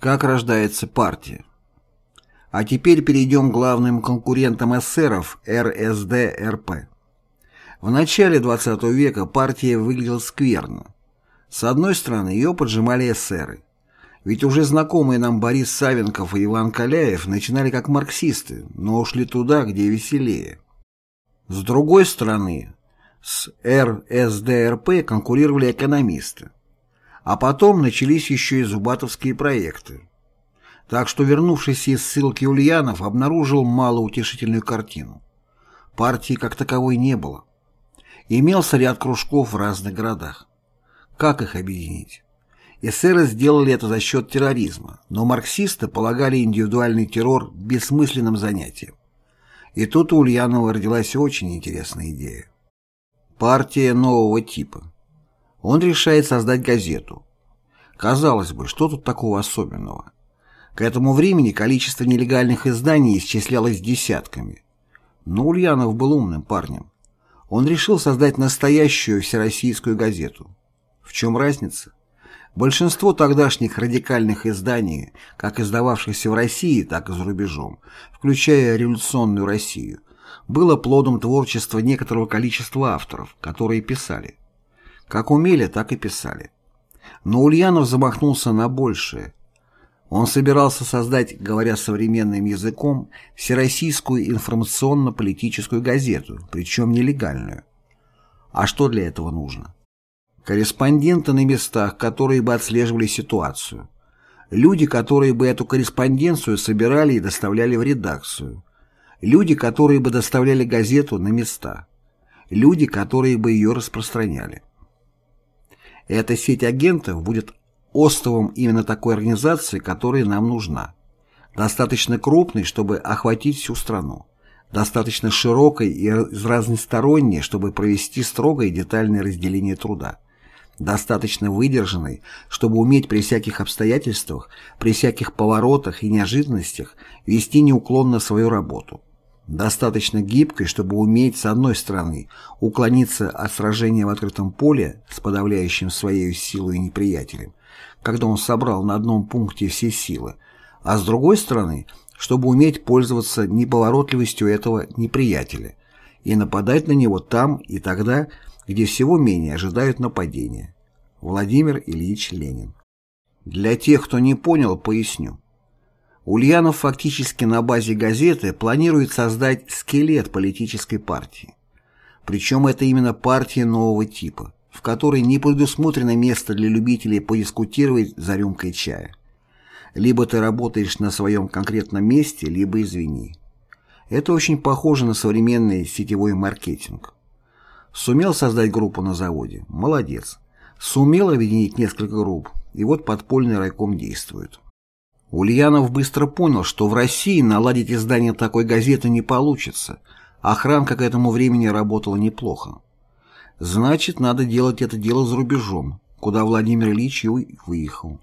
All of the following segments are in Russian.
Как рождается партия? А теперь перейдем к главным конкурентам эсеров РСД-РП. В начале XX века партия выглядела скверно. С одной стороны, ее поджимали эсеры. Ведь уже знакомые нам Борис Савенков и Иван Каляев начинали как марксисты, но ушли туда, где веселее. С другой стороны, с РСДРП конкурировали экономисты. А потом начались еще и зубатовские проекты. Так что вернувшийся из ссылки Ульянов обнаружил малоутешительную картину. Партии как таковой не было. Имелся ряд кружков в разных городах. Как их объединить? Эсеры сделали это за счет терроризма, но марксисты полагали индивидуальный террор бессмысленным занятием. И тут у Ульянова родилась очень интересная идея. Партия нового типа. Он решает создать газету. Казалось бы, что тут такого особенного? К этому времени количество нелегальных изданий исчислялось десятками. Но Ульянов был умным парнем. Он решил создать настоящую всероссийскую газету. В чем разница? Большинство тогдашних радикальных изданий, как издававшихся в России, так и за рубежом, включая революционную Россию, было плодом творчества некоторого количества авторов, которые писали. Как умели, так и писали. Но Ульянов замахнулся на большее. Он собирался создать, говоря современным языком, всероссийскую информационно-политическую газету, причем нелегальную. А что для этого нужно? Корреспонденты на местах, которые бы отслеживали ситуацию. Люди, которые бы эту корреспонденцию собирали и доставляли в редакцию. Люди, которые бы доставляли газету на места. Люди, которые бы ее распространяли. Эта сеть агентов будет островом именно такой организации, которая нам нужна. Достаточно крупной, чтобы охватить всю страну. Достаточно широкой и разносторонней, чтобы провести строгое и детальное разделение труда достаточно выдержанной, чтобы уметь при всяких обстоятельствах, при всяких поворотах и неожиданностях вести неуклонно свою работу. Достаточно гибкой, чтобы уметь, с одной стороны, уклониться от сражения в открытом поле с подавляющим своей силой неприятелем, когда он собрал на одном пункте все силы, а с другой стороны, чтобы уметь пользоваться неповоротливостью этого неприятеля и нападать на него там и тогда, где всего менее ожидают нападения. Владимир Ильич Ленин. Для тех, кто не понял, поясню. Ульянов фактически на базе газеты планирует создать скелет политической партии. Причем это именно партия нового типа, в которой не предусмотрено место для любителей подискутировать за рюмкой чая. Либо ты работаешь на своем конкретном месте, либо извини. Это очень похоже на современный сетевой маркетинг. Сумел создать группу на заводе? Молодец. Сумел объединить несколько групп, и вот подпольный райком действует. Ульянов быстро понял, что в России наладить издание такой газеты не получится. Охранка к этому времени работала неплохо. Значит, надо делать это дело за рубежом, куда Владимир Ильич и выехал.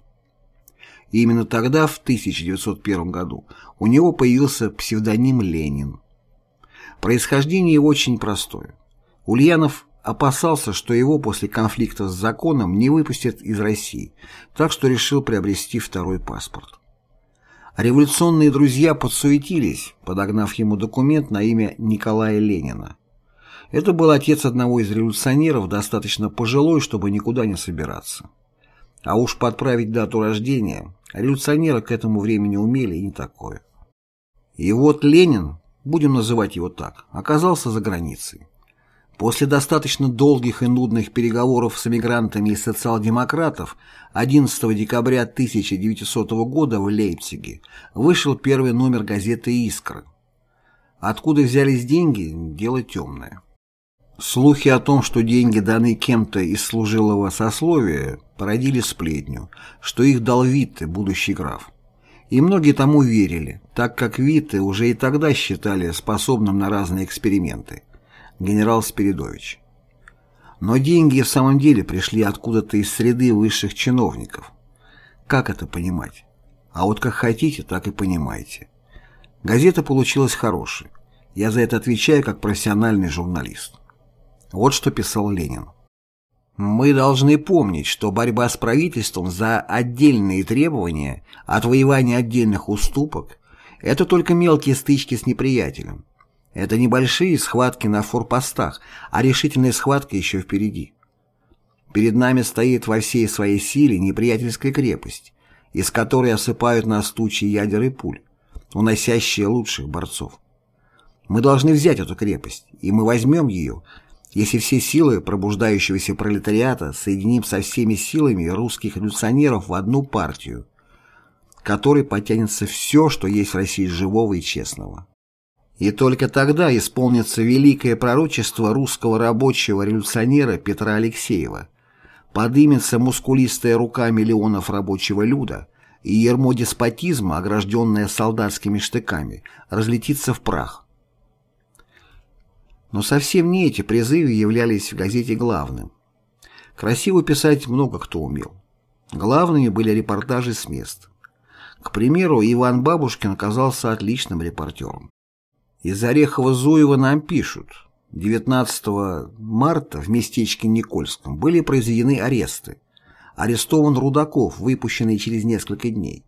И именно тогда, в 1901 году, у него появился псевдоним Ленин. Происхождение его очень простое. Ульянов опасался, что его после конфликта с законом не выпустят из России, так что решил приобрести второй паспорт. Революционные друзья подсуетились, подогнав ему документ на имя Николая Ленина. Это был отец одного из революционеров, достаточно пожилой, чтобы никуда не собираться. А уж подправить дату рождения революционеры к этому времени умели и не такое. И вот Ленин, будем называть его так, оказался за границей. После достаточно долгих и нудных переговоров с эмигрантами и социал-демократов 11 декабря 1900 года в Лейпциге вышел первый номер газеты «Искра». Откуда взялись деньги – дело темное. Слухи о том, что деньги даны кем-то из служилого сословия, породили сплетню, что их дал Витте, будущий граф. И многие тому верили, так как Витте уже и тогда считали способным на разные эксперименты генерал Спиридович. Но деньги в самом деле пришли откуда-то из среды высших чиновников. Как это понимать? А вот как хотите, так и понимаете. Газета получилась хорошей. Я за это отвечаю как профессиональный журналист. Вот что писал Ленин. Мы должны помнить, что борьба с правительством за отдельные требования, отвоевание отдельных уступок – это только мелкие стычки с неприятелем. Это небольшие схватки на форпостах, а решительная схватка еще впереди. Перед нами стоит во всей своей силе неприятельская крепость, из которой осыпают нас тучи ядер и пуль, уносящие лучших борцов. Мы должны взять эту крепость, и мы возьмем ее, если все силы пробуждающегося пролетариата соединим со всеми силами русских революционеров в одну партию, которой потянется все, что есть в России живого и честного. И только тогда исполнится великое пророчество русского рабочего революционера Петра Алексеева. Подымется мускулистая рука миллионов рабочего люда, и ермо деспотизма, огражденное солдатскими штыками, разлетится в прах. Но совсем не эти призывы являлись в газете главным. Красиво писать много кто умел. Главными были репортажи с мест. К примеру, Иван Бабушкин оказался отличным репортером. Из Орехова-Зуева нам пишут. 19 марта в местечке Никольском были произведены аресты. Арестован Рудаков, выпущенный через несколько дней.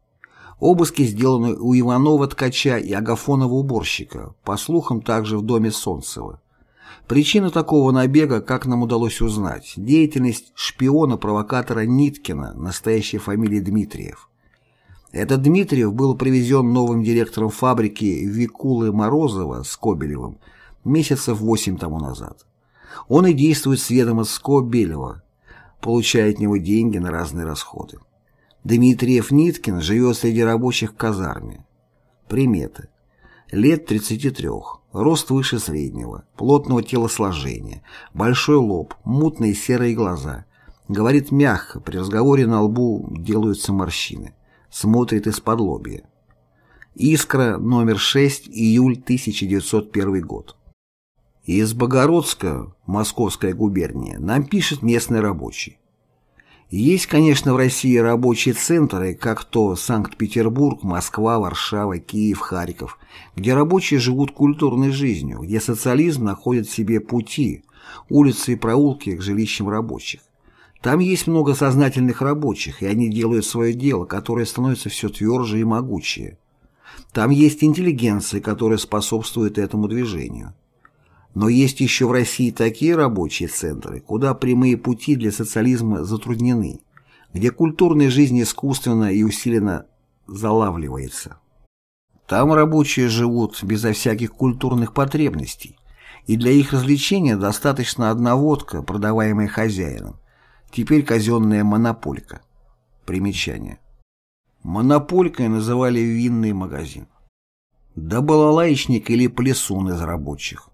Обыски сделаны у Иванова-ткача и Агафонова-уборщика, по слухам также в доме Солнцева. Причина такого набега, как нам удалось узнать, деятельность шпиона-провокатора Ниткина, настоящей фамилии Дмитриев. Этот Дмитриев был привезен новым директором фабрики Викулы Морозова с Кобелевым месяцев восемь тому назад. Он и действует с ведома Скобелева, получая от него деньги на разные расходы. Дмитриев Ниткин живет среди рабочих в казарме. Приметы. Лет 33, рост выше среднего, плотного телосложения, большой лоб, мутные серые глаза. Говорит мягко, при разговоре на лбу делаются морщины смотрит из-под лобья. Искра, номер 6, июль 1901 год. Из Богородска, Московская губерния, нам пишет местный рабочий. Есть, конечно, в России рабочие центры, как то Санкт-Петербург, Москва, Варшава, Киев, Харьков, где рабочие живут культурной жизнью, где социализм находит себе пути, улицы и проулки к жилищам рабочих. Там есть много сознательных рабочих, и они делают свое дело, которое становится все тверже и могучее. Там есть интеллигенция, которая способствует этому движению. Но есть еще в России такие рабочие центры, куда прямые пути для социализма затруднены, где культурная жизнь искусственно и усиленно залавливается. Там рабочие живут безо всяких культурных потребностей, и для их развлечения достаточно одна водка, продаваемая хозяином, Теперь казенная монополька. Примечание. Монополькой называли винный магазин. Да балалайчник или плесун из рабочих.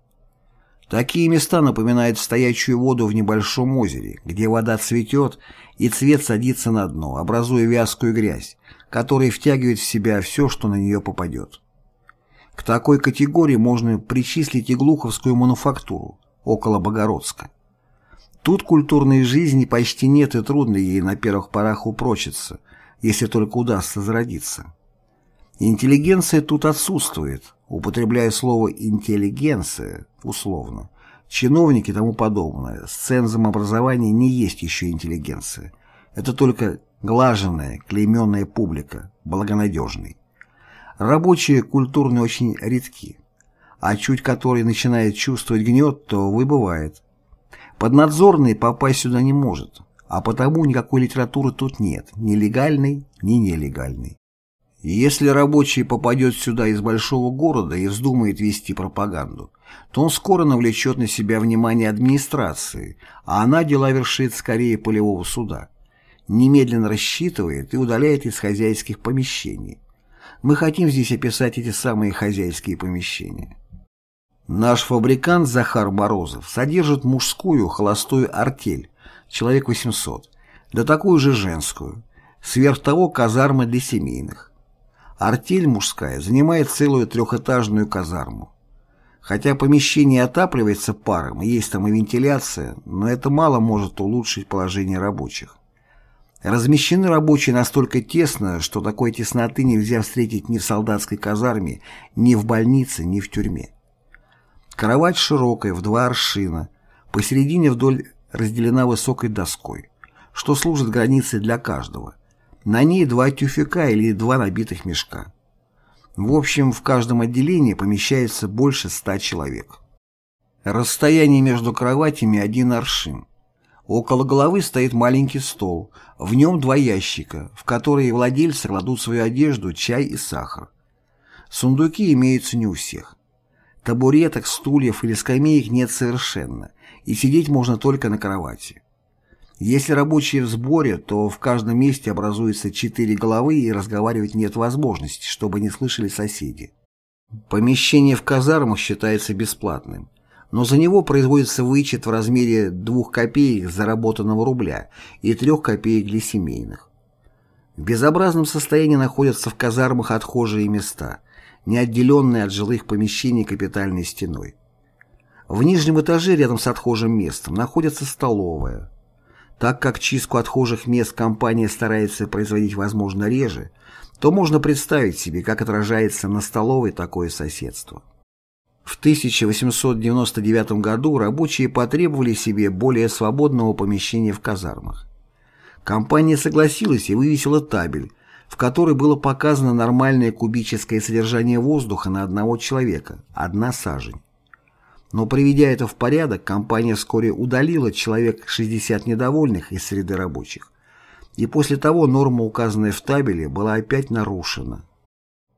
Такие места напоминают стоячую воду в небольшом озере, где вода цветет и цвет садится на дно, образуя вязкую грязь, которая втягивает в себя все, что на нее попадет. К такой категории можно причислить и глуховскую мануфактуру, около Богородска. Тут культурной жизни почти нет и трудно ей на первых порах упрочиться, если только удастся зародиться. Интеллигенция тут отсутствует, употребляя слово «интеллигенция» условно. Чиновники тому подобное. С цензом образования не есть еще интеллигенция. Это только глаженная, клейменная публика, благонадежный. Рабочие культурные очень редки, а чуть который начинает чувствовать гнет, то выбывает. Поднадзорный попасть сюда не может, а потому никакой литературы тут нет, ни легальной, ни нелегальной. если рабочий попадет сюда из большого города и вздумает вести пропаганду, то он скоро навлечет на себя внимание администрации, а она дела вершит скорее полевого суда. Немедленно рассчитывает и удаляет из хозяйских помещений. Мы хотим здесь описать эти самые хозяйские помещения. Наш фабрикант Захар Морозов содержит мужскую холостую артель, человек 800, да такую же женскую, сверх того казармы для семейных. Артель мужская занимает целую трехэтажную казарму. Хотя помещение отапливается паром, есть там и вентиляция, но это мало может улучшить положение рабочих. Размещены рабочие настолько тесно, что такой тесноты нельзя встретить ни в солдатской казарме, ни в больнице, ни в тюрьме. Кровать широкая, в два аршина. Посередине вдоль разделена высокой доской, что служит границей для каждого. На ней два тюфяка или два набитых мешка. В общем, в каждом отделении помещается больше ста человек. Расстояние между кроватями один аршин. Около головы стоит маленький стол, в нем два ящика, в которые владельцы кладут свою одежду, чай и сахар. Сундуки имеются не у всех. Табуреток, стульев или скамеек нет совершенно, и сидеть можно только на кровати. Если рабочие в сборе, то в каждом месте образуются четыре головы и разговаривать нет возможности, чтобы не слышали соседи. Помещение в казармах считается бесплатным но за него производится вычет в размере 2 копеек заработанного рубля и 3 копеек для семейных. В безобразном состоянии находятся в казармах отхожие места, не отделенные от жилых помещений капитальной стеной. В нижнем этаже рядом с отхожим местом находится столовая. Так как чистку отхожих мест компания старается производить возможно реже, то можно представить себе, как отражается на столовой такое соседство. В 1899 году рабочие потребовали себе более свободного помещения в казармах. Компания согласилась и вывесила табель, в которой было показано нормальное кубическое содержание воздуха на одного человека – одна сажень. Но приведя это в порядок, компания вскоре удалила человек 60 недовольных из среды рабочих. И после того норма, указанная в табеле, была опять нарушена.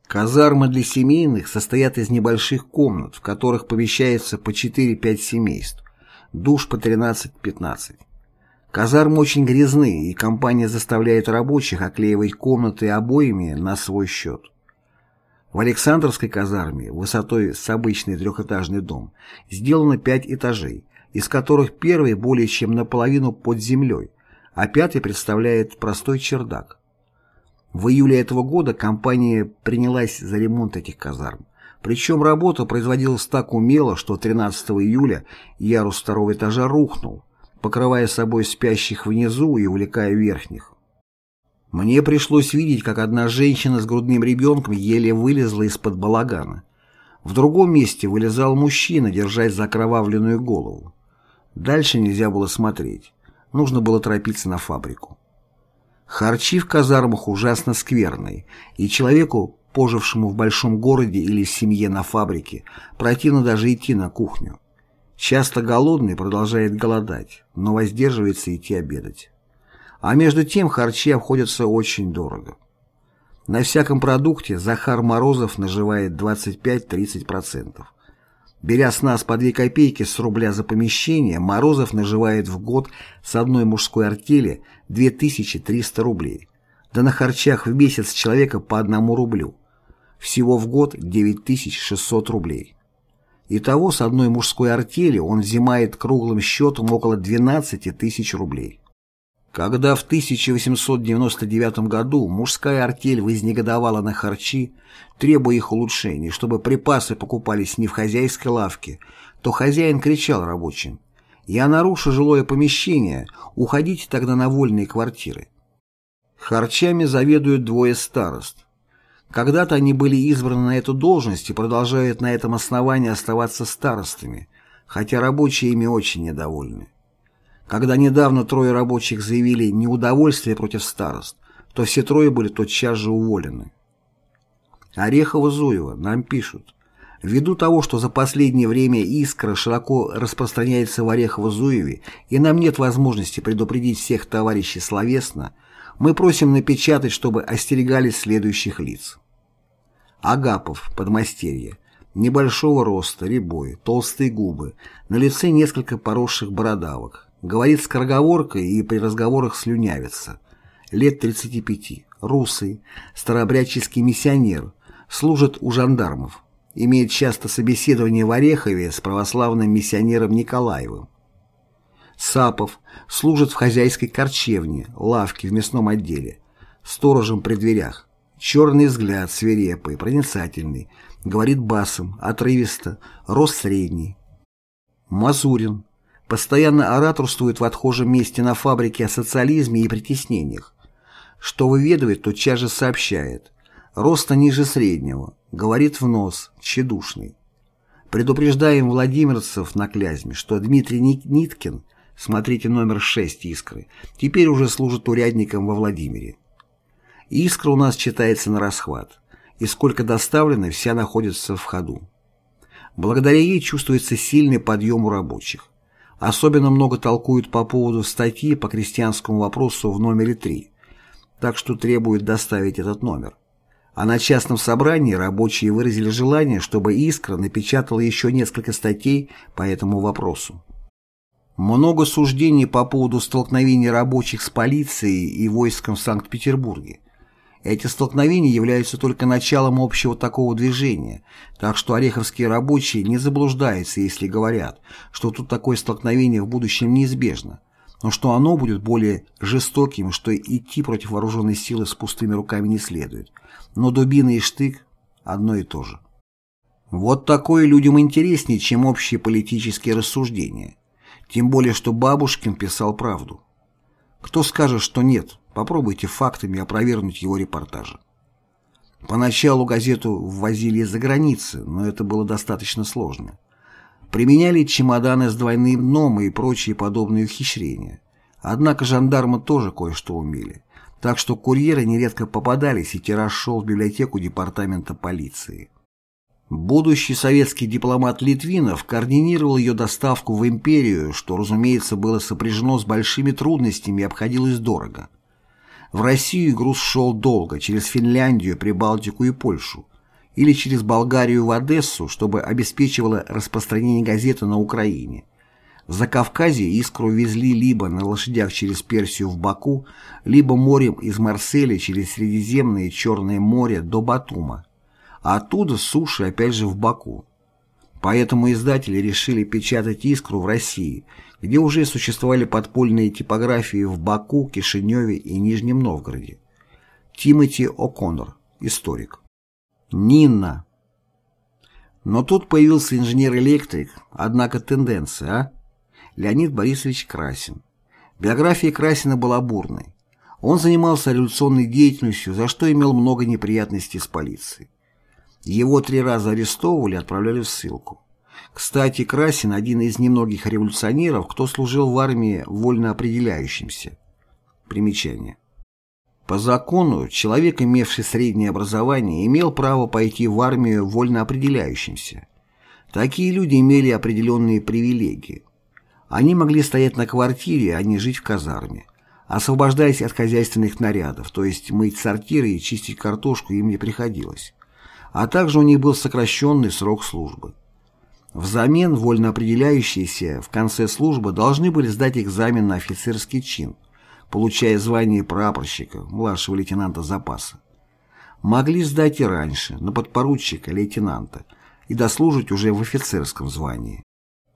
Казармы для семейных состоят из небольших комнат, в которых помещается по 4-5 семейств, душ по 13-15. Казармы очень грязны, и компания заставляет рабочих оклеивать комнаты обоями на свой счет. В Александровской казарме, высотой с обычный трехэтажный дом, сделано пять этажей, из которых первый более чем наполовину под землей, а пятый представляет простой чердак. В июле этого года компания принялась за ремонт этих казарм. Причем работа производилась так умело, что 13 июля ярус второго этажа рухнул, покрывая собой спящих внизу и увлекая верхних. Мне пришлось видеть, как одна женщина с грудным ребенком еле вылезла из-под балагана. В другом месте вылезал мужчина, держась за окровавленную голову. Дальше нельзя было смотреть. Нужно было торопиться на фабрику. Харчи в казармах ужасно скверные, и человеку, пожившему в большом городе или семье на фабрике, противно даже идти на кухню. Часто голодный продолжает голодать, но воздерживается идти обедать. А между тем харчи обходятся очень дорого. На всяком продукте Захар Морозов наживает 25-30%. Беря с нас по 2 копейки с рубля за помещение, Морозов наживает в год с одной мужской артели 2300 рублей. Да на харчах в месяц человека по одному рублю. Всего в год 9600 рублей. Итого с одной мужской артели он взимает круглым счетом около 12 тысяч рублей. Когда в 1899 году мужская артель вознегодовала на харчи, требуя их улучшений, чтобы припасы покупались не в хозяйской лавке, то хозяин кричал рабочим «Я нарушу жилое помещение, уходите тогда на вольные квартиры». Харчами заведуют двое старост. Когда-то они были избраны на эту должность и продолжают на этом основании оставаться старостами, хотя рабочие ими очень недовольны. Когда недавно трое рабочих заявили неудовольствие против старост, то все трое были тотчас же уволены. Орехово-Зуево нам пишут. Ввиду того, что за последнее время искра широко распространяется в Орехово-Зуеве и нам нет возможности предупредить всех товарищей словесно, мы просим напечатать, чтобы остерегались следующих лиц. Агапов, подмастерье, небольшого роста, рябой, толстые губы, на лице несколько поросших бородавок, Говорит скороговоркой и при разговорах слюнявится. Лет 35. Русый, старообрядческий миссионер. Служит у жандармов. Имеет часто собеседование в Орехове с православным миссионером Николаевым. Сапов служит в хозяйской корчевне, лавке в мясном отделе, сторожем при дверях. Черный взгляд, свирепый, проницательный, говорит басом, отрывисто, рост средний. Мазурин постоянно ораторствует в отхожем месте на фабрике о социализме и притеснениях. Что выведывает, тотчас же сообщает. Роста ниже среднего, говорит в нос, тщедушный. Предупреждаем владимирцев на Клязьме, что Дмитрий Ниткин смотрите номер 6 «Искры», теперь уже служит урядником во Владимире. «Искра» у нас читается на расхват, и сколько доставлено, вся находится в ходу. Благодаря ей чувствуется сильный подъем у рабочих. Особенно много толкуют по поводу статьи по крестьянскому вопросу в номере 3, так что требуют доставить этот номер. А на частном собрании рабочие выразили желание, чтобы «Искра» напечатала еще несколько статей по этому вопросу. Много суждений по поводу столкновений рабочих с полицией и войском в Санкт-Петербурге. Эти столкновения являются только началом общего такого движения, так что ореховские рабочие не заблуждаются, если говорят, что тут такое столкновение в будущем неизбежно, но что оно будет более жестоким, что идти против вооруженной силы с пустыми руками не следует. Но дубина и штык – одно и то же. Вот такое людям интереснее, чем общие политические рассуждения. Тем более, что Бабушкин писал правду. Кто скажет, что нет, попробуйте фактами опровергнуть его репортажи. Поначалу газету ввозили из-за границы, но это было достаточно сложно. Применяли чемоданы с двойным дном и прочие подобные ухищрения. Однако жандармы тоже кое-что умели. Так что курьеры нередко попадались, и тираж шел в библиотеку департамента полиции. Будущий советский дипломат Литвинов координировал ее доставку в империю, что, разумеется, было сопряжено с большими трудностями и обходилось дорого. В Россию груз шел долго, через Финляндию, Прибалтику и Польшу, или через Болгарию в Одессу, чтобы обеспечивало распространение газеты на Украине. В Закавказье искру везли либо на лошадях через Персию в Баку, либо морем из Марселя через Средиземное и Черное море до Батума а оттуда суши опять же в Баку. Поэтому издатели решили печатать «Искру» в России, где уже существовали подпольные типографии в Баку, Кишиневе и Нижнем Новгороде. Тимоти О'Коннор, историк. Нинна. Но тут появился инженер-электрик, однако тенденция, а? Леонид Борисович Красин. Биография Красина была бурной. Он занимался революционной деятельностью, за что имел много неприятностей с полицией. Его три раза арестовывали и отправляли в ссылку. Кстати, Красин – один из немногих революционеров, кто служил в армии вольно определяющимся. Примечание. По закону, человек, имевший среднее образование, имел право пойти в армию вольно определяющимся. Такие люди имели определенные привилегии. Они могли стоять на квартире, а не жить в казарме. Освобождаясь от хозяйственных нарядов, то есть мыть сортиры и чистить картошку им не приходилось а также у них был сокращенный срок службы. Взамен вольно определяющиеся в конце службы должны были сдать экзамен на офицерский чин, получая звание прапорщика, младшего лейтенанта запаса. Могли сдать и раньше, на подпоручика, лейтенанта, и дослужить уже в офицерском звании.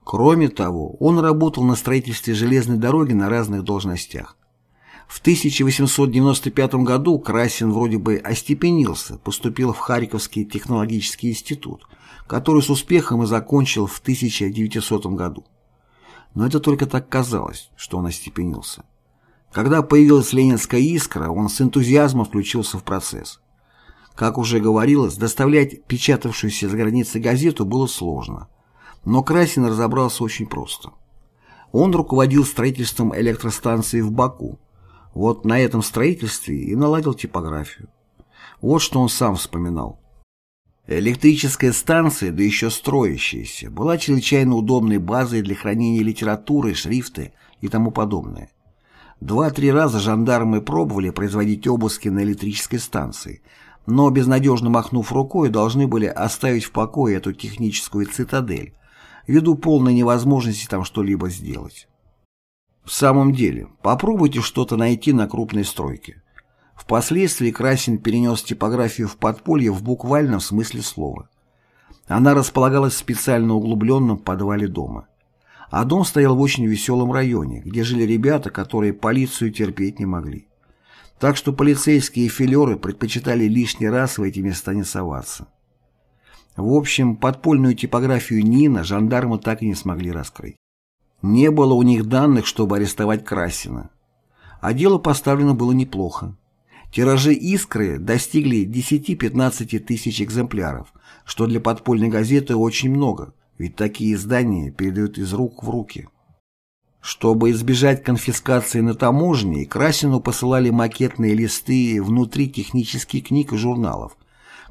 Кроме того, он работал на строительстве железной дороги на разных должностях. В 1895 году Красин вроде бы остепенился, поступил в Харьковский технологический институт, который с успехом и закончил в 1900 году. Но это только так казалось, что он остепенился. Когда появилась ленинская искра, он с энтузиазмом включился в процесс. Как уже говорилось, доставлять печатавшуюся за границей газету было сложно. Но Красин разобрался очень просто. Он руководил строительством электростанции в Баку, вот на этом строительстве и наладил типографию. Вот что он сам вспоминал. Электрическая станция, да еще строящаяся, была чрезвычайно удобной базой для хранения литературы, шрифты и тому подобное. Два-три раза жандармы пробовали производить обыски на электрической станции, но, безнадежно махнув рукой, должны были оставить в покое эту техническую цитадель, ввиду полной невозможности там что-либо сделать. В самом деле, попробуйте что-то найти на крупной стройке. Впоследствии Красин перенес типографию в подполье в буквальном смысле слова. Она располагалась в специально углубленном подвале дома. А дом стоял в очень веселом районе, где жили ребята, которые полицию терпеть не могли. Так что полицейские филеры предпочитали лишний раз в эти места не соваться. В общем, подпольную типографию Нина жандармы так и не смогли раскрыть. Не было у них данных, чтобы арестовать Красина. А дело поставлено было неплохо. Тиражи «Искры» достигли 10-15 тысяч экземпляров, что для подпольной газеты очень много, ведь такие издания передают из рук в руки. Чтобы избежать конфискации на таможне, Красину посылали макетные листы внутри технических книг и журналов,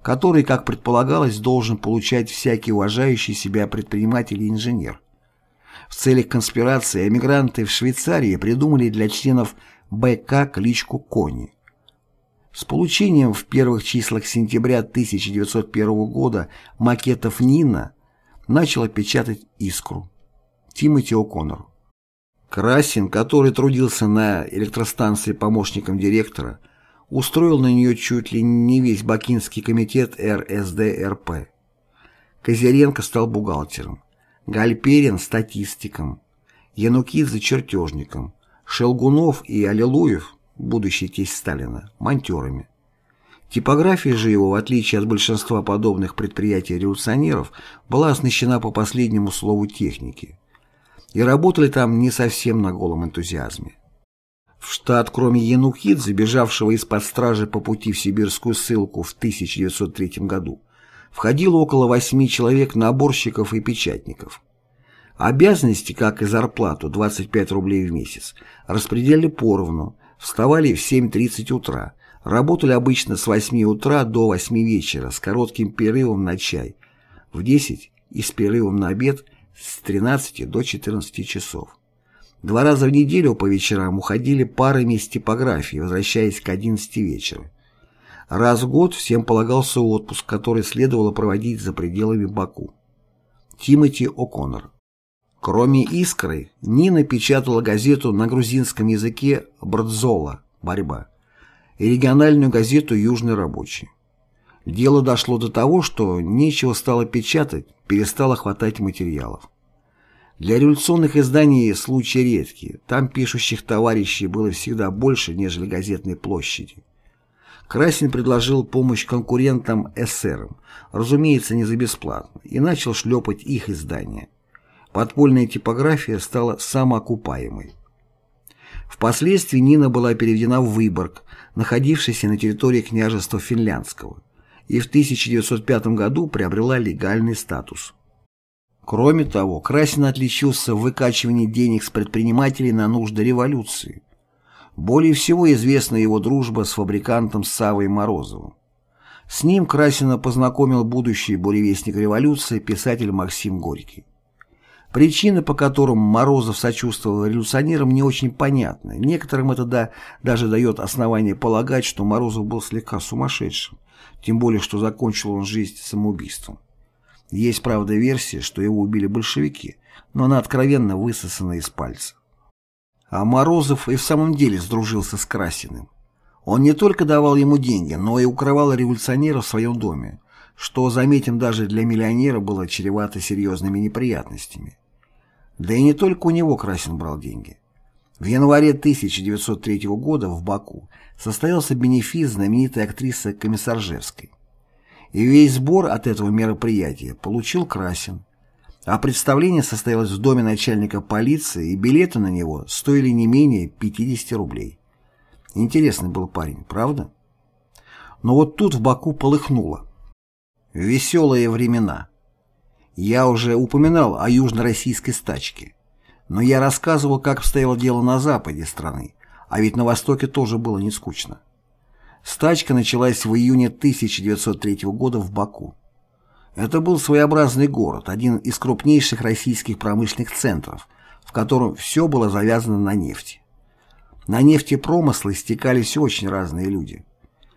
которые, как предполагалось, должен получать всякий уважающий себя предприниматель и инженер. В целях конспирации эмигранты в Швейцарии придумали для членов БК кличку «Кони». С получением в первых числах сентября 1901 года макетов Нина начала печатать «Искру» Тимоти О'Коннор. Красин, который трудился на электростанции помощником директора, устроил на нее чуть ли не весь Бакинский комитет РСДРП. Козыренко стал бухгалтером, Гальперин – статистиком, Янукидзе – чертежником, Шелгунов и Аллилуев, будущий тесть Сталина, монтерами. Типография же его, в отличие от большинства подобных предприятий революционеров, была оснащена по последнему слову техники. И работали там не совсем на голом энтузиазме. В штат, кроме Янукидзе, бежавшего из-под стражи по пути в сибирскую ссылку в 1903 году, входило около восьми человек наборщиков и печатников. Обязанности, как и зарплату, 25 рублей в месяц, распределяли поровну, вставали в 7.30 утра, работали обычно с 8 утра до 8 вечера с коротким перерывом на чай, в 10 и с перерывом на обед с 13 до 14 часов. Два раза в неделю по вечерам уходили парами из типографии, возвращаясь к 11 вечера. Раз в год всем полагался отпуск, который следовало проводить за пределами Баку. Тимоти О'Коннор Кроме «Искры», Нина печатала газету на грузинском языке «Брдзола» «Борьба» и региональную газету «Южный рабочий». Дело дошло до того, что нечего стало печатать, перестало хватать материалов. Для революционных изданий случаи редкие, там пишущих товарищей было всегда больше, нежели газетной площади. Красин предложил помощь конкурентам-эсерам, разумеется, не за бесплатно, и начал шлепать их издания подпольная типография стала самоокупаемой. Впоследствии Нина была переведена в Выборг, находившийся на территории княжества Финляндского, и в 1905 году приобрела легальный статус. Кроме того, Красин отличился в выкачивании денег с предпринимателей на нужды революции. Более всего известна его дружба с фабрикантом Савой Морозовым. С ним Красина познакомил будущий буревестник революции писатель Максим Горький. Причины, по которым Морозов сочувствовал революционерам, не очень понятны. Некоторым это да, даже дает основание полагать, что Морозов был слегка сумасшедшим, тем более, что закончил он жизнь самоубийством. Есть, правда, версия, что его убили большевики, но она откровенно высосана из пальца. А Морозов и в самом деле сдружился с Красиным. Он не только давал ему деньги, но и укрывал революционера в своем доме, что, заметим, даже для миллионера было чревато серьезными неприятностями. Да и не только у него Красин брал деньги. В январе 1903 года в Баку состоялся бенефис знаменитой актрисы Комиссаржевской. И весь сбор от этого мероприятия получил Красин. А представление состоялось в доме начальника полиции, и билеты на него стоили не менее 50 рублей. Интересный был парень, правда? Но вот тут в Баку полыхнуло. Веселые времена. Я уже упоминал о южно-российской стачке. Но я рассказывал, как обстояло дело на западе страны, а ведь на востоке тоже было не скучно. Стачка началась в июне 1903 года в Баку. Это был своеобразный город, один из крупнейших российских промышленных центров, в котором все было завязано на нефти. На нефтепромыслы стекались очень разные люди.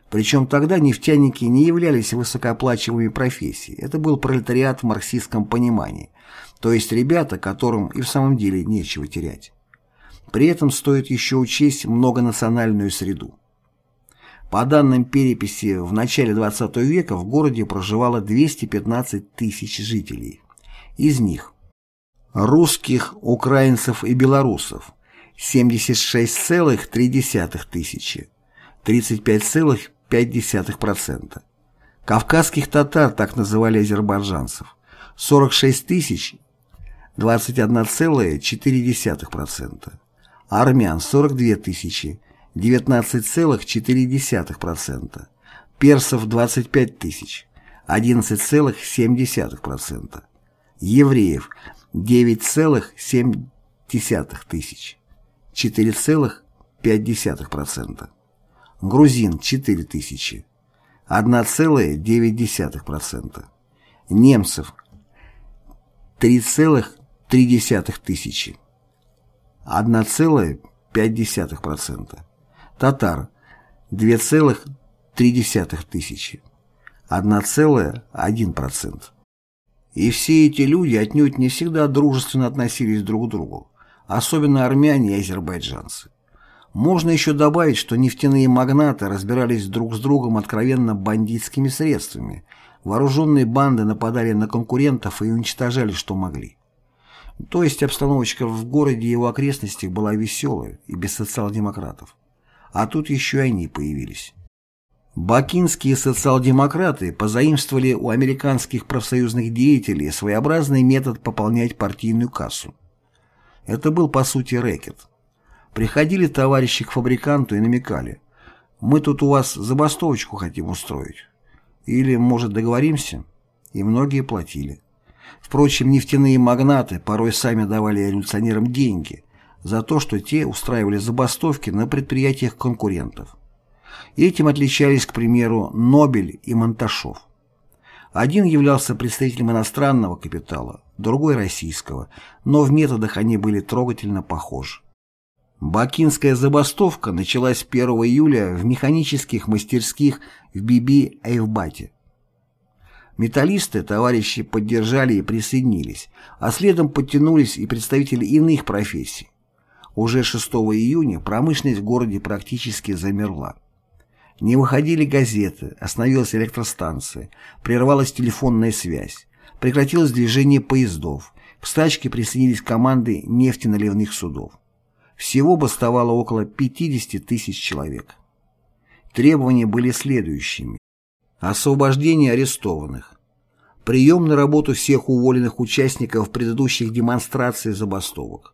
Причем тогда нефтяники не являлись высокооплачиваемой профессией. Это был пролетариат в марксистском понимании, то есть ребята, которым и в самом деле нечего терять. При этом стоит еще учесть многонациональную среду. По данным переписи, в начале XX века в городе проживало 215 тысяч жителей. Из них русских, украинцев и белорусов 76,3 тысячи, 35,5 0,5%. Кавказских татар, так называли азербайджанцев, 46 тысяч, 21,4%. Армян 42 тысячи, 19,4%. Персов 25 тысяч, 11,7%. Евреев 9,7%. тысяч, 4,5%. Грузин 4 тысячи, 1,9%. Немцев 3,3 тысячи, 1,5%. Татар 2,3 тысячи, 1,1%. И все эти люди отнюдь не всегда дружественно относились друг к другу, особенно армяне и азербайджанцы. Можно еще добавить, что нефтяные магнаты разбирались друг с другом откровенно бандитскими средствами. Вооруженные банды нападали на конкурентов и уничтожали, что могли. То есть обстановочка в городе и его окрестностях была веселая и без социал-демократов. А тут еще и они появились. Бакинские социал-демократы позаимствовали у американских профсоюзных деятелей своеобразный метод пополнять партийную кассу. Это был по сути рэкет. Приходили товарищи к фабриканту и намекали. «Мы тут у вас забастовочку хотим устроить. Или, может, договоримся?» И многие платили. Впрочем, нефтяные магнаты порой сами давали революционерам деньги за то, что те устраивали забастовки на предприятиях конкурентов. Этим отличались, к примеру, Нобель и Монташов. Один являлся представителем иностранного капитала, другой – российского, но в методах они были трогательно похожи. Бакинская забастовка началась 1 июля в механических мастерских в Биби-Эйвбате. Металлисты товарищи поддержали и присоединились, а следом подтянулись и представители иных профессий. Уже 6 июня промышленность в городе практически замерла. Не выходили газеты, остановилась электростанция, прервалась телефонная связь, прекратилось движение поездов, к стачке присоединились команды нефтеналивных судов. Всего бастовало около 50 тысяч человек. Требования были следующими. Освобождение арестованных. Прием на работу всех уволенных участников предыдущих демонстраций и забастовок.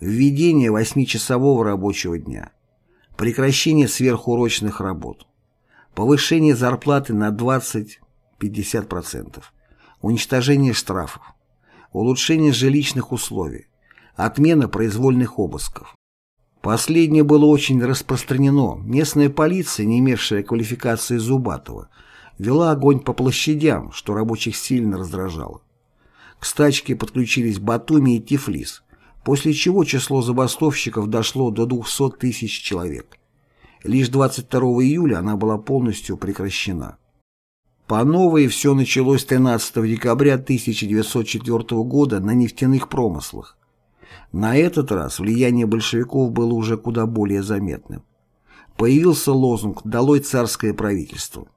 Введение восьмичасового рабочего дня прекращение сверхурочных работ, повышение зарплаты на 20-50%, уничтожение штрафов, улучшение жилищных условий, отмена произвольных обысков. Последнее было очень распространено. Местная полиция, не имевшая квалификации Зубатова, вела огонь по площадям, что рабочих сильно раздражало. К стачке подключились Батуми и Тифлис, после чего число забастовщиков дошло до 200 тысяч человек. Лишь 22 июля она была полностью прекращена. По новой все началось 13 декабря 1904 года на нефтяных промыслах. На этот раз влияние большевиков было уже куда более заметным. Появился лозунг «Долой царское правительство».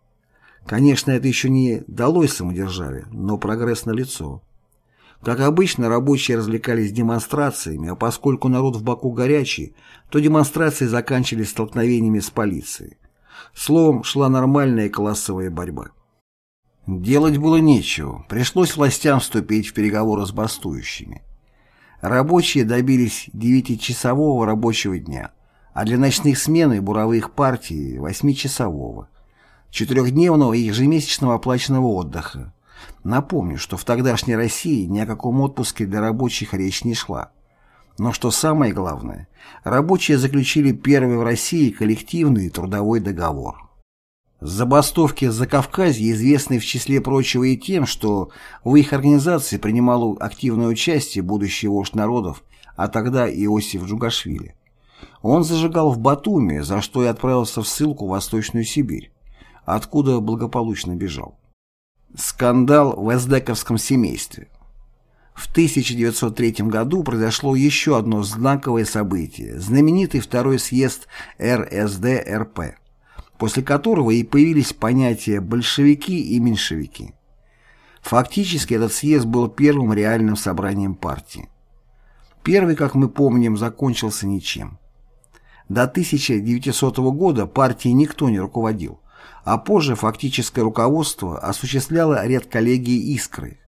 Конечно, это еще не «долой самодержавие», но прогресс налицо. Как обычно, рабочие развлекались демонстрациями, а поскольку народ в Баку горячий, то демонстрации заканчивались столкновениями с полицией. Словом, шла нормальная классовая борьба. Делать было нечего, пришлось властям вступить в переговоры с бастующими. Рабочие добились девятичасового рабочего дня, а для ночных смен и буровых партий – восьмичасового, четырехдневного и ежемесячного оплаченного отдыха, Напомню, что в тогдашней России ни о каком отпуске для рабочих речь не шла. Но что самое главное, рабочие заключили первый в России коллективный трудовой договор. Забастовки за Закавказья известны в числе прочего и тем, что в их организации принимал активное участие будущий вождь народов, а тогда Иосиф Джугашвили. Он зажигал в Батуми, за что и отправился в ссылку в Восточную Сибирь, откуда благополучно бежал. Скандал в эсдековском семействе. В 1903 году произошло еще одно знаковое событие – знаменитый второй съезд РСДРП, после которого и появились понятия «большевики» и «меньшевики». Фактически этот съезд был первым реальным собранием партии. Первый, как мы помним, закончился ничем. До 1900 года партией никто не руководил, а позже фактическое руководство осуществляло редколлегии «Искры».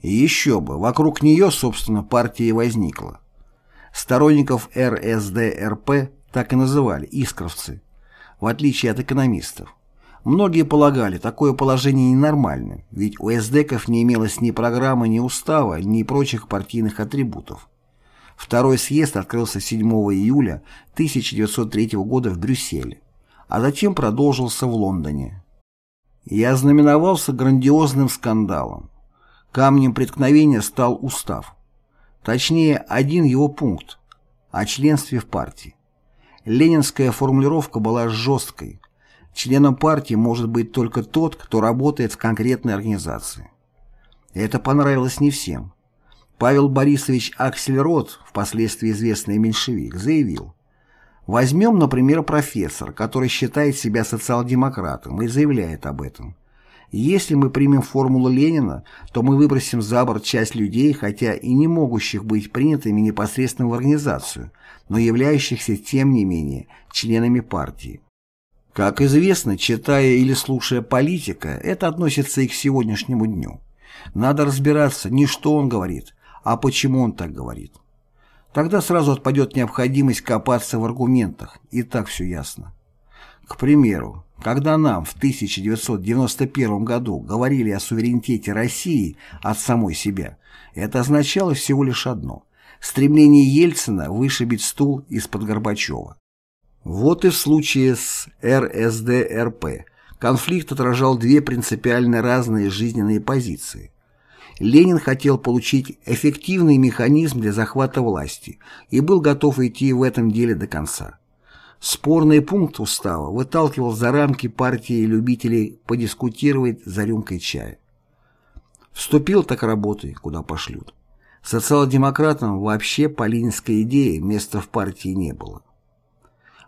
И еще бы, вокруг нее, собственно, партия и возникла. Сторонников РСДРП так и называли «искровцы», в отличие от экономистов. Многие полагали, такое положение ненормально, ведь у эсдеков не имелось ни программы, ни устава, ни прочих партийных атрибутов. Второй съезд открылся 7 июля 1903 года в Брюсселе, а затем продолжился в Лондоне. И ознаменовался грандиозным скандалом. Камнем преткновения стал устав. Точнее, один его пункт – о членстве в партии. Ленинская формулировка была жесткой. Членом партии может быть только тот, кто работает в конкретной организации. Это понравилось не всем. Павел Борисович Аксельрод, впоследствии известный меньшевик, заявил, Возьмем, например, профессор, который считает себя социал-демократом и заявляет об этом. Если мы примем формулу Ленина, то мы выбросим за борт часть людей, хотя и не могущих быть принятыми непосредственно в организацию, но являющихся, тем не менее, членами партии. Как известно, читая или слушая политика, это относится и к сегодняшнему дню. Надо разбираться не что он говорит, а почему он так говорит. Тогда сразу отпадет необходимость копаться в аргументах, и так все ясно. К примеру, когда нам в 1991 году говорили о суверенитете России от самой себя, это означало всего лишь одно – стремление Ельцина вышибить стул из-под Горбачева. Вот и в случае с РСДРП конфликт отражал две принципиально разные жизненные позиции. Ленин хотел получить эффективный механизм для захвата власти и был готов идти в этом деле до конца. Спорный пункт устава выталкивал за рамки партии любителей подискутировать за рюмкой чая. Вступил так работай, куда пошлют. Социал-демократам вообще по ленинской идее места в партии не было.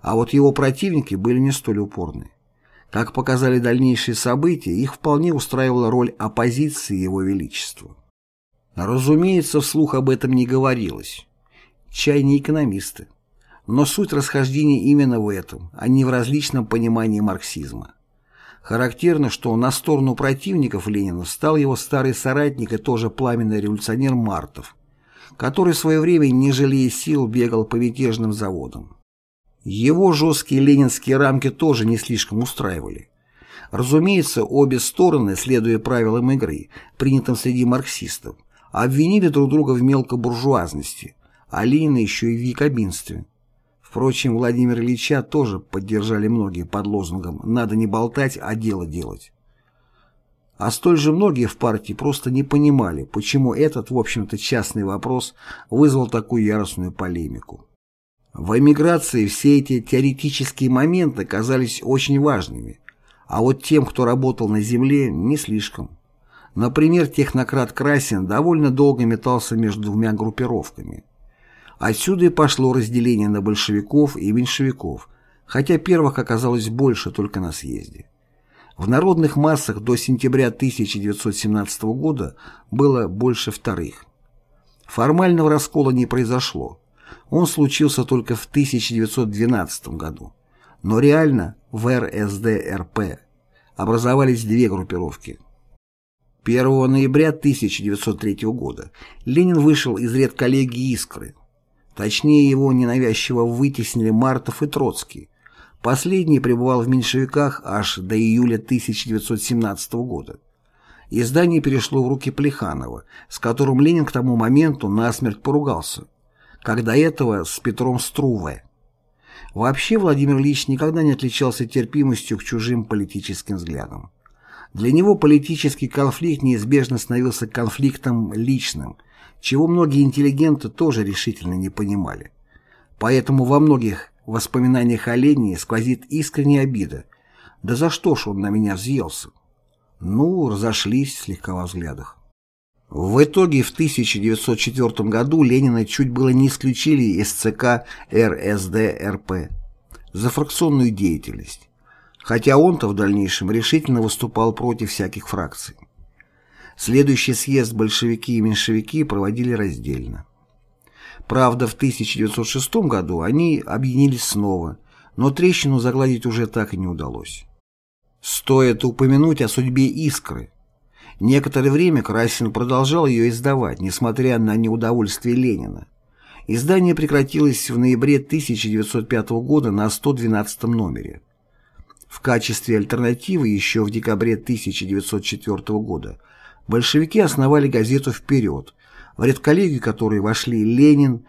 А вот его противники были не столь упорны. Как показали дальнейшие события, их вполне устраивала роль оппозиции Его Величеству. Разумеется, вслух об этом не говорилось. Чай не экономисты. Но суть расхождения именно в этом, а не в различном понимании марксизма. Характерно, что на сторону противников Ленина стал его старый соратник и тоже пламенный революционер Мартов, который в свое время, не жалея сил, бегал по мятежным заводам. Его жесткие ленинские рамки тоже не слишком устраивали. Разумеется, обе стороны, следуя правилам игры, принятым среди марксистов, обвинили друг друга в мелкобуржуазности, а Ленина еще и в якобинстве. Впрочем, Владимира Ильича тоже поддержали многие под лозунгом «надо не болтать, а дело делать». А столь же многие в партии просто не понимали, почему этот, в общем-то, частный вопрос вызвал такую яростную полемику. В эмиграции все эти теоретические моменты казались очень важными, а вот тем, кто работал на земле, не слишком. Например, технократ Красин довольно долго метался между двумя группировками. Отсюда и пошло разделение на большевиков и меньшевиков, хотя первых оказалось больше только на съезде. В народных массах до сентября 1917 года было больше вторых. Формального раскола не произошло, он случился только в 1912 году. Но реально в РСДРП образовались две группировки. 1 ноября 1903 года Ленин вышел из ряд коллегии «Искры». Точнее, его ненавязчиво вытеснили Мартов и Троцкий. Последний пребывал в меньшевиках аж до июля 1917 года. Издание перешло в руки Плеханова, с которым Ленин к тому моменту насмерть поругался – как до этого с Петром Струве. Вообще Владимир Ильич никогда не отличался терпимостью к чужим политическим взглядам. Для него политический конфликт неизбежно становился конфликтом личным, чего многие интеллигенты тоже решительно не понимали. Поэтому во многих воспоминаниях о Ленине сквозит искренняя обида. Да за что ж он на меня взъелся? Ну, разошлись слегка во взглядах. В итоге в 1904 году Ленина чуть было не исключили из ЦК РСДРП за фракционную деятельность, хотя он-то в дальнейшем решительно выступал против всяких фракций. Следующий съезд большевики и меньшевики проводили раздельно. Правда, в 1906 году они объединились снова, но трещину загладить уже так и не удалось. Стоит упомянуть о судьбе «Искры», Некоторое время Красин продолжал ее издавать, несмотря на неудовольствие Ленина. Издание прекратилось в ноябре 1905 года на 112 номере. В качестве альтернативы еще в декабре 1904 года большевики основали газету «Вперед», в редколлегию которой вошли Ленин,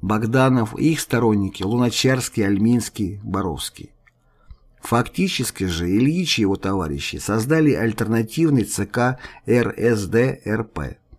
Богданов и их сторонники Луначарский, Альминский, Боровский. Фактически же Ильич и его товарищи создали альтернативный ЦК РСДРП.